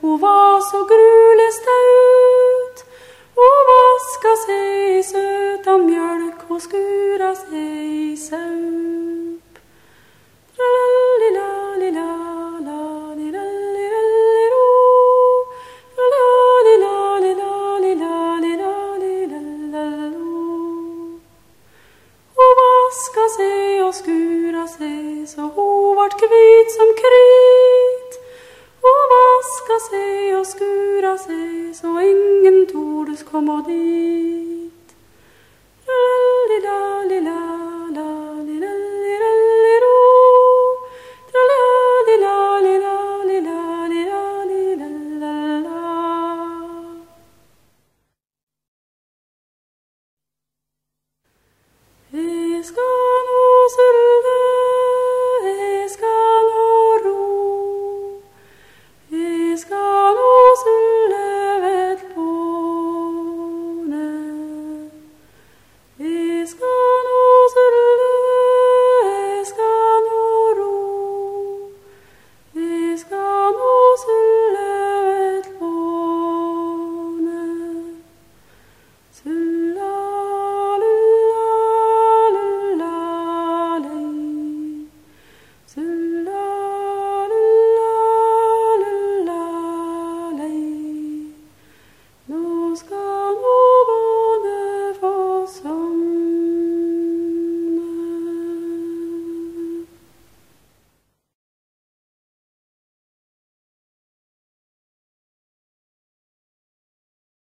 och vad så grulesta ut och vaska sig i söta mjölk och skura sig i saup. Tralala, lila, Och vaska sig och skura sig så hon vart kvit som krit. skura sig så ingen tordes komma dit. Lalli, lalli,